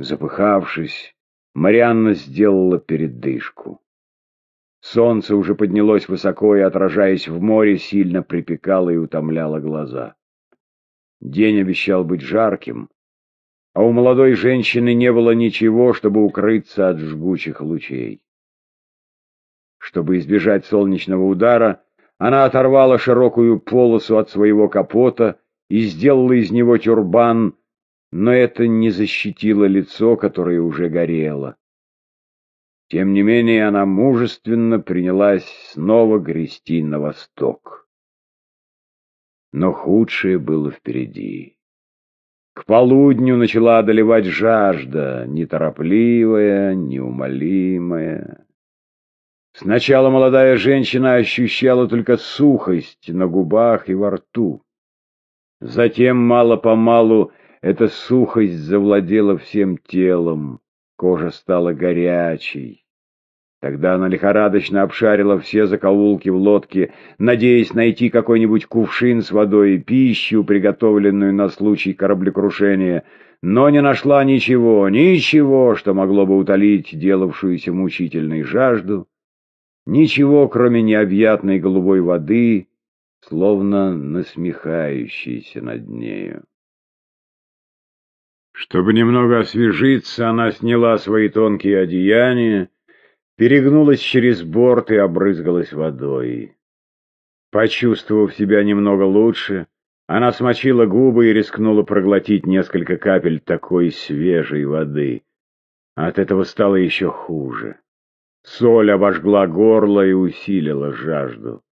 Запыхавшись, Марианна сделала передышку. Солнце уже поднялось высоко и, отражаясь в море, сильно припекало и утомляло глаза. День обещал быть жарким, а у молодой женщины не было ничего, чтобы укрыться от жгучих лучей. Чтобы избежать солнечного удара, она оторвала широкую полосу от своего капота и сделала из него тюрбан, но это не защитило лицо, которое уже горело. Тем не менее она мужественно принялась снова грести на восток. Но худшее было впереди. К полудню начала одолевать жажда, неторопливая, неумолимая. Сначала молодая женщина ощущала только сухость на губах и во рту. Затем мало-помалу эта сухость завладела всем телом, кожа стала горячей. Тогда она лихорадочно обшарила все закоулки в лодке, надеясь найти какой-нибудь кувшин с водой и пищу, приготовленную на случай кораблекрушения, но не нашла ничего, ничего, что могло бы утолить делавшуюся мучительной жажду, ничего, кроме необъятной голубой воды, словно насмехающейся над нею. Чтобы немного освежиться, она сняла свои тонкие одеяния, перегнулась через борт и обрызгалась водой. Почувствовав себя немного лучше, она смочила губы и рискнула проглотить несколько капель такой свежей воды. От этого стало еще хуже. Соль обожгла горло и усилила жажду.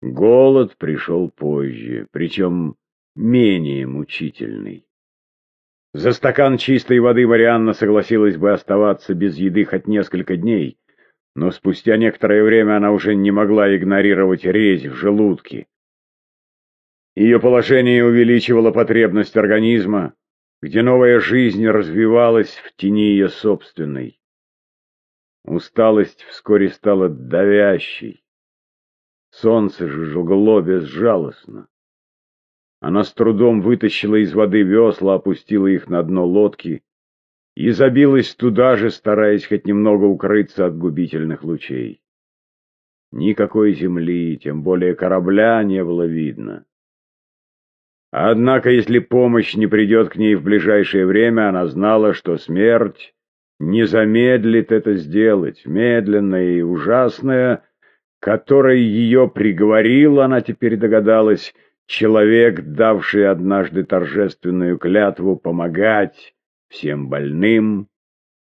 Голод пришел позже, причем менее мучительный. За стакан чистой воды Марианна согласилась бы оставаться без еды хоть несколько дней, но спустя некоторое время она уже не могла игнорировать резь в желудке. Ее положение увеличивало потребность организма, где новая жизнь развивалась в тени ее собственной. Усталость вскоре стала давящей. Солнце же жгло безжалостно. Она с трудом вытащила из воды весла, опустила их на дно лодки и забилась туда же, стараясь хоть немного укрыться от губительных лучей. Никакой земли, тем более корабля, не было видно. Однако, если помощь не придет к ней в ближайшее время, она знала, что смерть не замедлит это сделать, медленная и ужасная, которой ее приговорил, она теперь догадалась, человек, давший однажды торжественную клятву помогать всем больным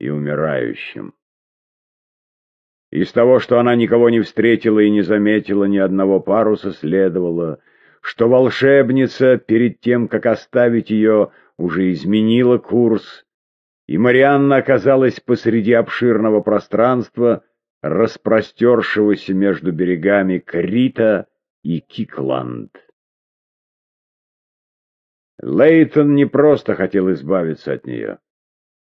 и умирающим. Из того, что она никого не встретила и не заметила ни одного паруса, следовало, что волшебница, перед тем, как оставить ее, уже изменила курс, и Марианна оказалась посреди обширного пространства, распростершегося между берегами Крита и Кикланд. Лейтон не просто хотел избавиться от нее.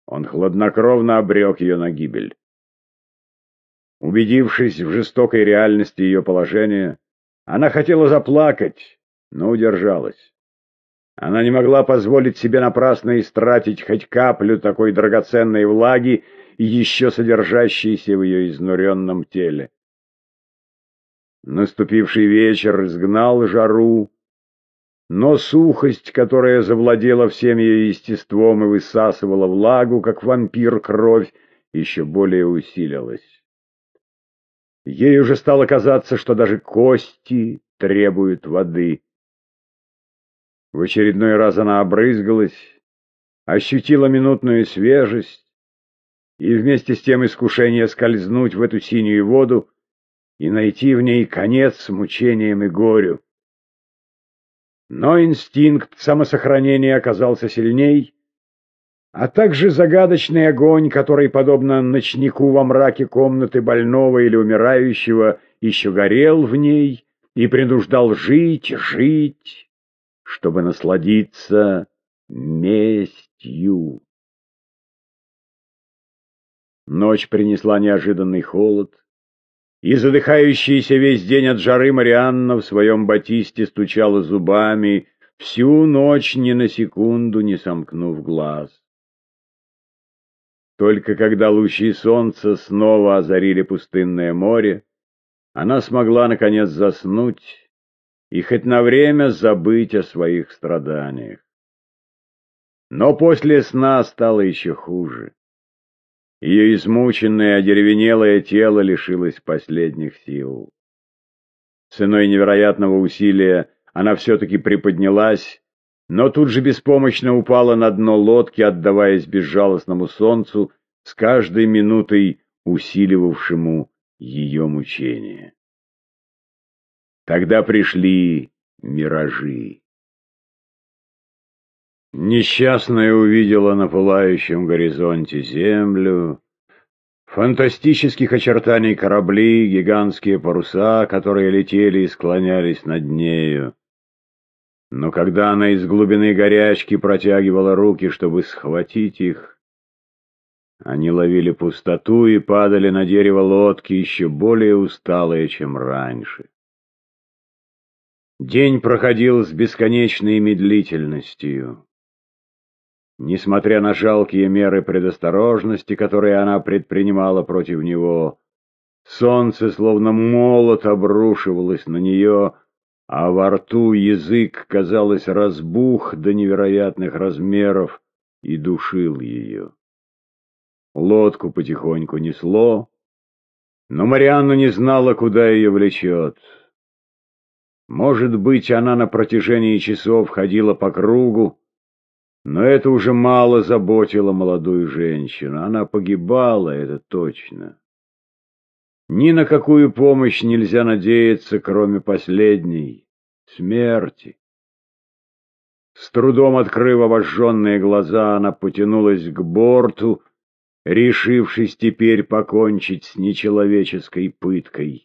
Он хладнокровно обрек ее на гибель. Убедившись в жестокой реальности ее положения, она хотела заплакать, но удержалась. Она не могла позволить себе напрасно истратить хоть каплю такой драгоценной влаги, еще содержащейся в ее изнуренном теле. Наступивший вечер изгнал жару, но сухость, которая завладела всем ее естеством и высасывала влагу, как вампир кровь, еще более усилилась. Ей уже стало казаться, что даже кости требуют воды. В очередной раз она обрызгалась, ощутила минутную свежесть и вместе с тем искушение скользнуть в эту синюю воду и найти в ней конец мучениям и горю. Но инстинкт самосохранения оказался сильней, а также загадочный огонь, который, подобно ночнику во мраке комнаты больного или умирающего, еще горел в ней и принуждал жить, жить, чтобы насладиться местью. Ночь принесла неожиданный холод, и задыхающаяся весь день от жары Марианна в своем батисте стучала зубами, всю ночь ни на секунду не сомкнув глаз. Только когда лучи солнца снова озарили пустынное море, она смогла, наконец, заснуть и хоть на время забыть о своих страданиях. Но после сна стало еще хуже. Ее измученное, одеревенелое тело лишилось последних сил. Ценой невероятного усилия она все-таки приподнялась, но тут же беспомощно упала на дно лодки, отдаваясь безжалостному солнцу, с каждой минутой усиливавшему ее мучения. Тогда пришли миражи. Несчастная увидела на пылающем горизонте землю, фантастических очертаний корабли, гигантские паруса, которые летели и склонялись над нею. Но когда она из глубины горячки протягивала руки, чтобы схватить их, они ловили пустоту и падали на дерево лодки еще более усталые, чем раньше. День проходил с бесконечной медлительностью. Несмотря на жалкие меры предосторожности, которые она предпринимала против него, солнце словно молот обрушивалось на нее, а во рту язык, казалось, разбух до невероятных размеров и душил ее. Лодку потихоньку несло, но Марианна не знала, куда ее влечет. Может быть, она на протяжении часов ходила по кругу, но это уже мало заботило молодую женщину. Она погибала, это точно. Ни на какую помощь нельзя надеяться, кроме последней — смерти. С трудом открыв обожженные глаза, она потянулась к борту, решившись теперь покончить с нечеловеческой пыткой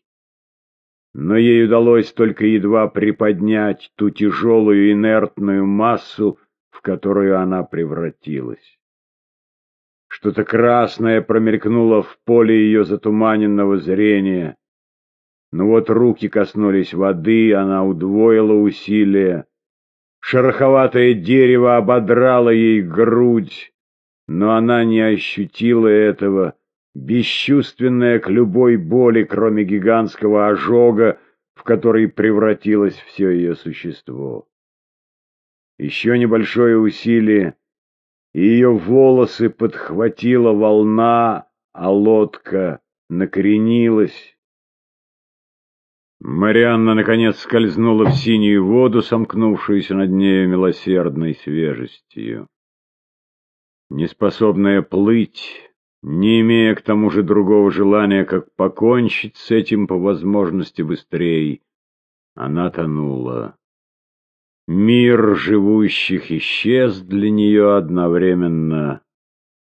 но ей удалось только едва приподнять ту тяжелую инертную массу, которую она превратилась. Что-то красное промелькнуло в поле ее затуманенного зрения. Но вот руки коснулись воды, она удвоила усилия. Шероховатое дерево ободрало ей грудь, но она не ощутила этого, бесчувственная к любой боли, кроме гигантского ожога, в который превратилось все ее существо. Еще небольшое усилие, и ее волосы подхватила волна, а лодка накренилась. Марианна, наконец, скользнула в синюю воду, сомкнувшуюся над нею милосердной свежестью. Неспособная плыть, не имея к тому же другого желания, как покончить с этим по возможности быстрее, она тонула. Мир живущих исчез для нее одновременно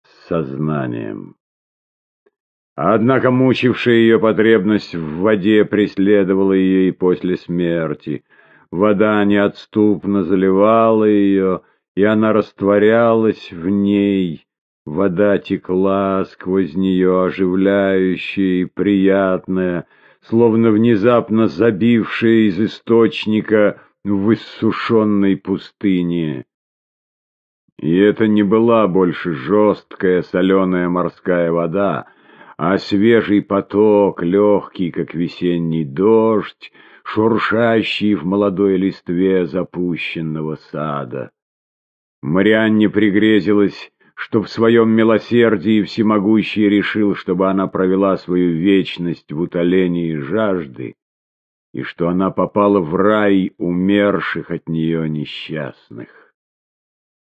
с сознанием. Однако мучившая ее потребность в воде преследовала ее и после смерти. Вода неотступно заливала ее, и она растворялась в ней, Вода текла сквозь нее, оживляющая и приятная, словно внезапно забившая из источника в иссушенной пустыне. И это не была больше жесткая соленая морская вода, а свежий поток, легкий, как весенний дождь, шуршащий в молодой листве запущенного сада. Марианне пригрезилась что в своем милосердии всемогущий решил, чтобы она провела свою вечность в утолении жажды, и что она попала в рай умерших от нее несчастных.